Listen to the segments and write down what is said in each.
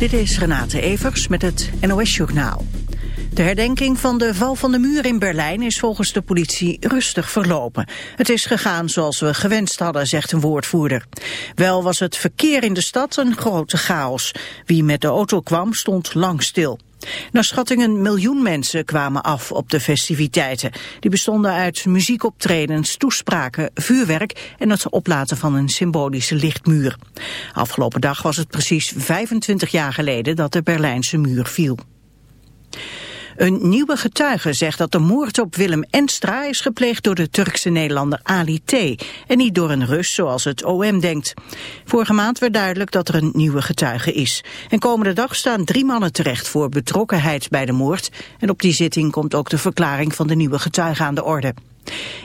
Dit is Renate Evers met het NOS Journaal. De herdenking van de val van de muur in Berlijn is volgens de politie rustig verlopen. Het is gegaan zoals we gewenst hadden, zegt een woordvoerder. Wel was het verkeer in de stad een grote chaos. Wie met de auto kwam stond lang stil. Naar schatting een miljoen mensen kwamen af op de festiviteiten. Die bestonden uit muziekoptredens, toespraken, vuurwerk en het oplaten van een symbolische lichtmuur. Afgelopen dag was het precies 25 jaar geleden dat de Berlijnse muur viel. Een nieuwe getuige zegt dat de moord op Willem Enstra is gepleegd door de Turkse Nederlander Ali T. En niet door een Rus zoals het OM denkt. Vorige maand werd duidelijk dat er een nieuwe getuige is. En komende dag staan drie mannen terecht voor betrokkenheid bij de moord. En op die zitting komt ook de verklaring van de nieuwe getuige aan de orde.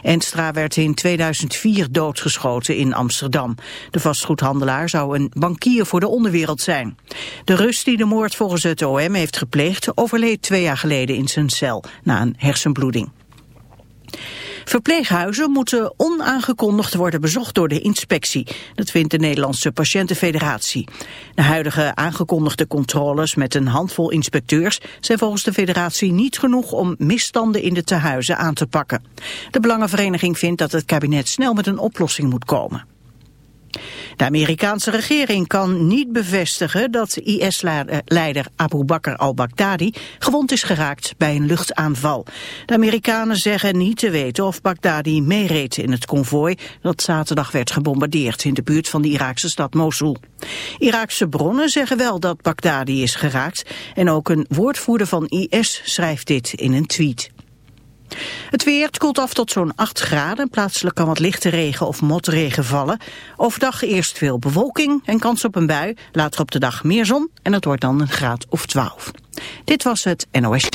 Enstra werd in 2004 doodgeschoten in Amsterdam. De vastgoedhandelaar zou een bankier voor de onderwereld zijn. De Rus die de moord volgens het OM heeft gepleegd... overleed twee jaar geleden in zijn cel na een hersenbloeding. Verpleeghuizen moeten onaangekondigd worden bezocht door de inspectie. Dat vindt de Nederlandse Patiëntenfederatie. De huidige aangekondigde controles met een handvol inspecteurs zijn volgens de federatie niet genoeg om misstanden in de tehuizen aan te pakken. De Belangenvereniging vindt dat het kabinet snel met een oplossing moet komen. De Amerikaanse regering kan niet bevestigen dat IS-leider Abu Bakr al-Baghdadi gewond is geraakt bij een luchtaanval. De Amerikanen zeggen niet te weten of Baghdadi meereed in het konvooi dat zaterdag werd gebombardeerd in de buurt van de Iraakse stad Mosul. Iraakse bronnen zeggen wel dat Baghdadi is geraakt en ook een woordvoerder van IS schrijft dit in een tweet. Het weer koelt af tot zo'n 8 graden. Plaatselijk kan wat lichte regen of motregen vallen. Overdag eerst veel bewolking en kans op een bui. Later op de dag meer zon en het wordt dan een graad of 12. Dit was het NOS.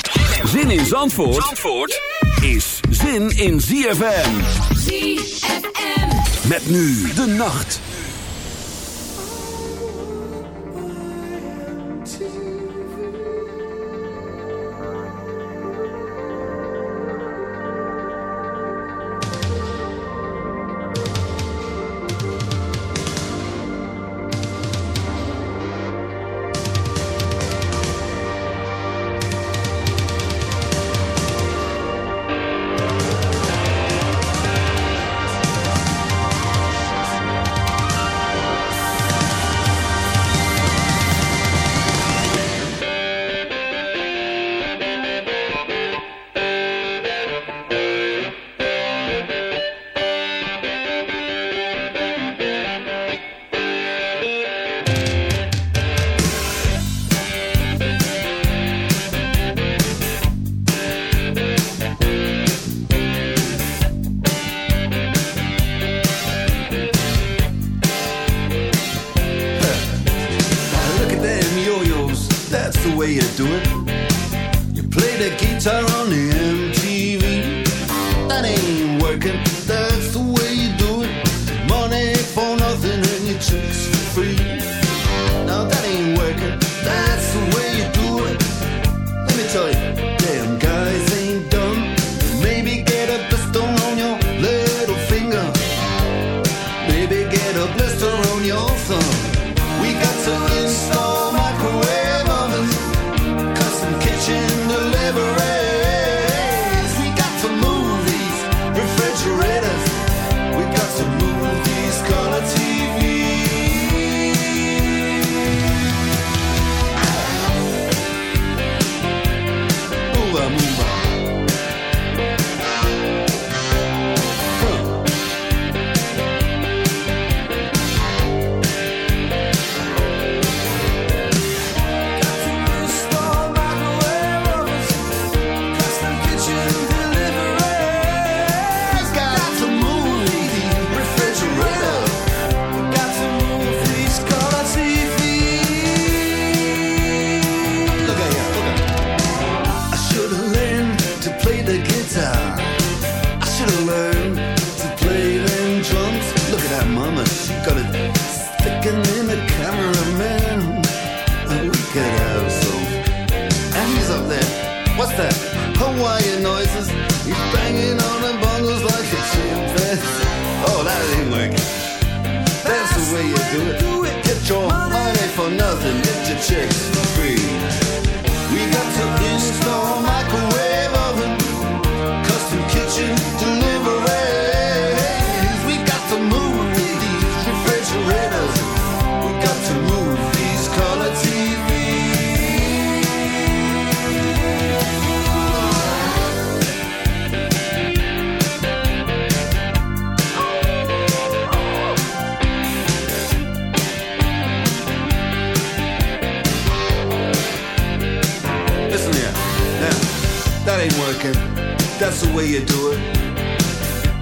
Zin in Zandvoort, Zandvoort is zin in ZFM. ZFM. Met nu de nacht.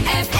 ZFM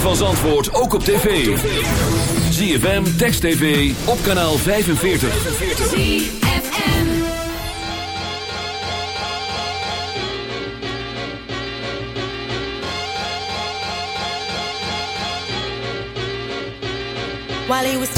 van Zandvoort ook op tv. ZFM, Text TV, op kanaal 45. While he was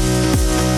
Thank.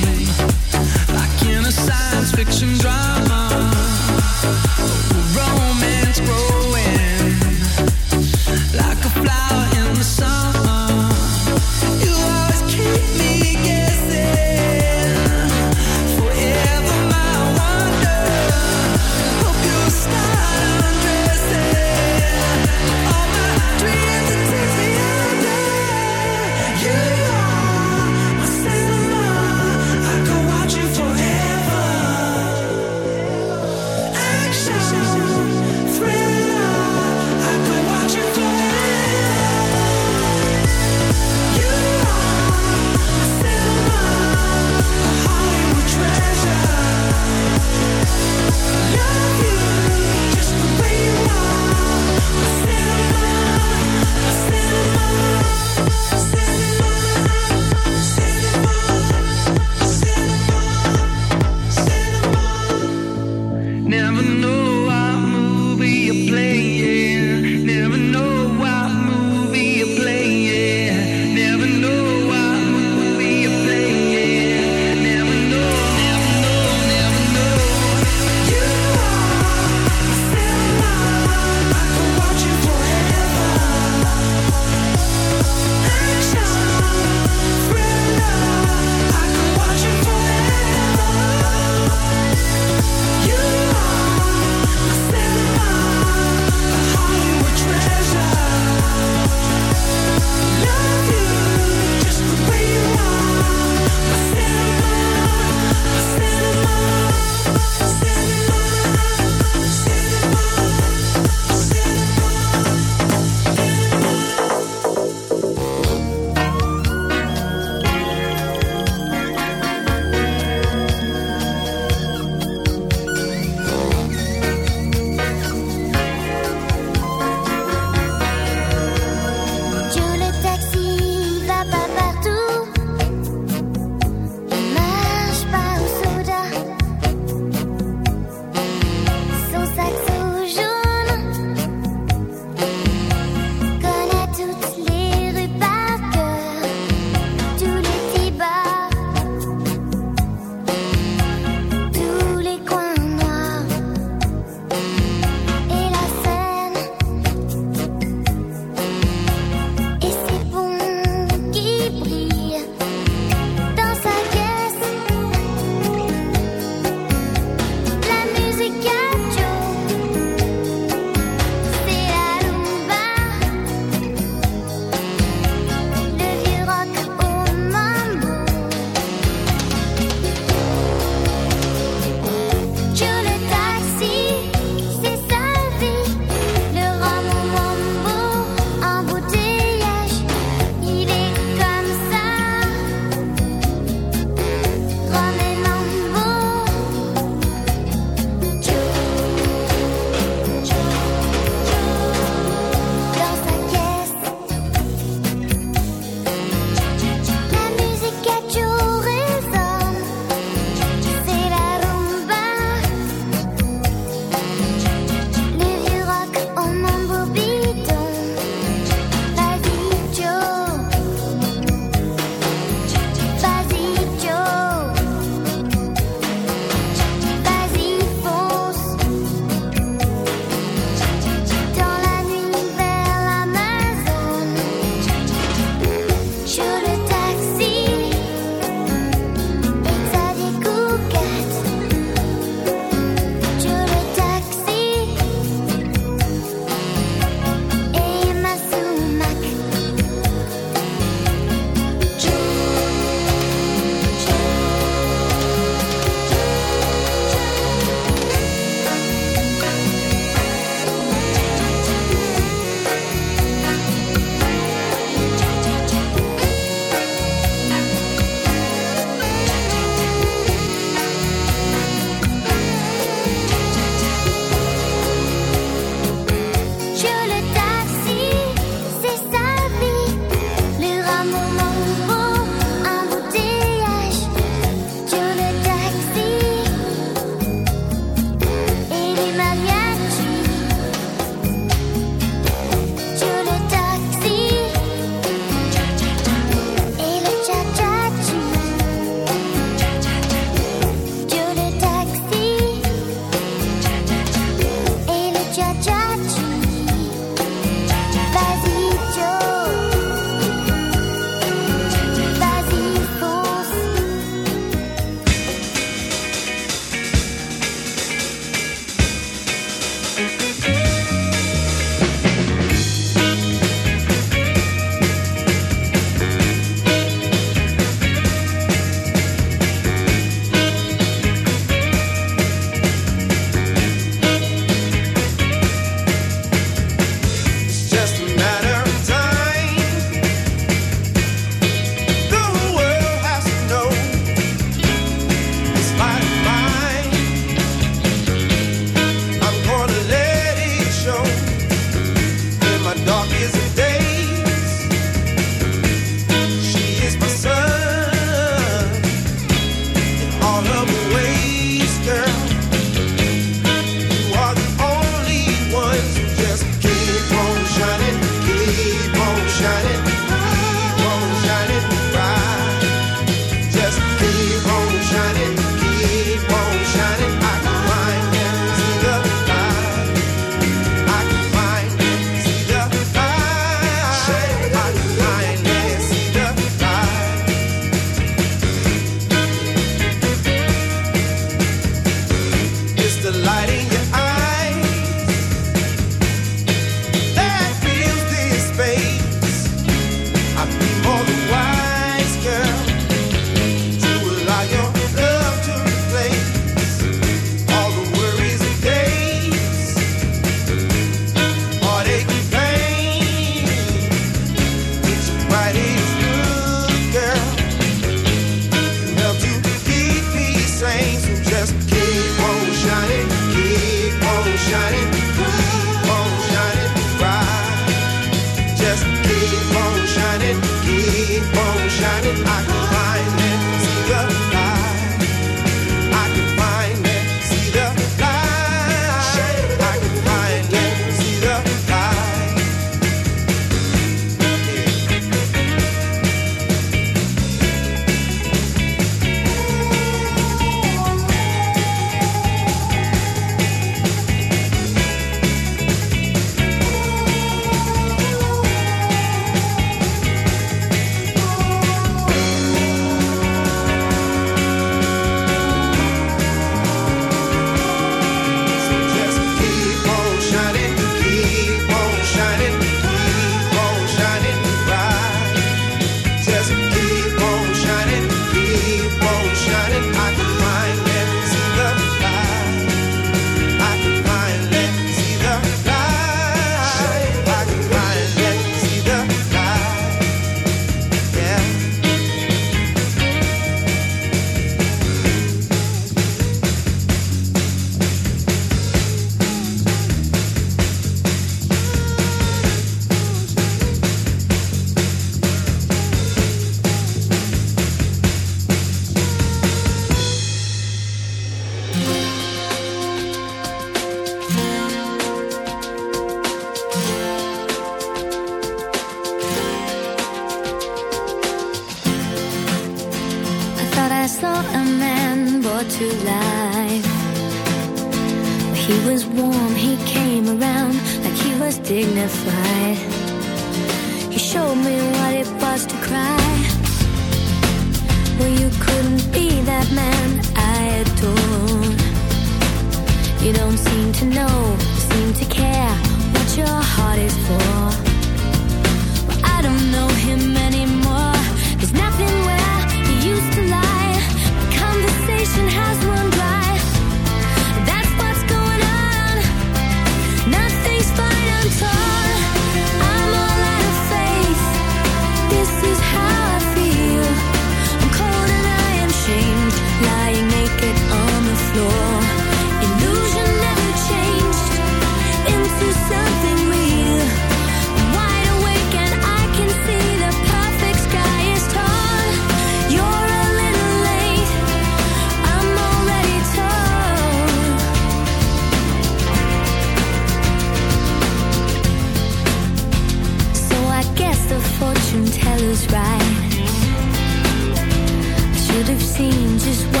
is what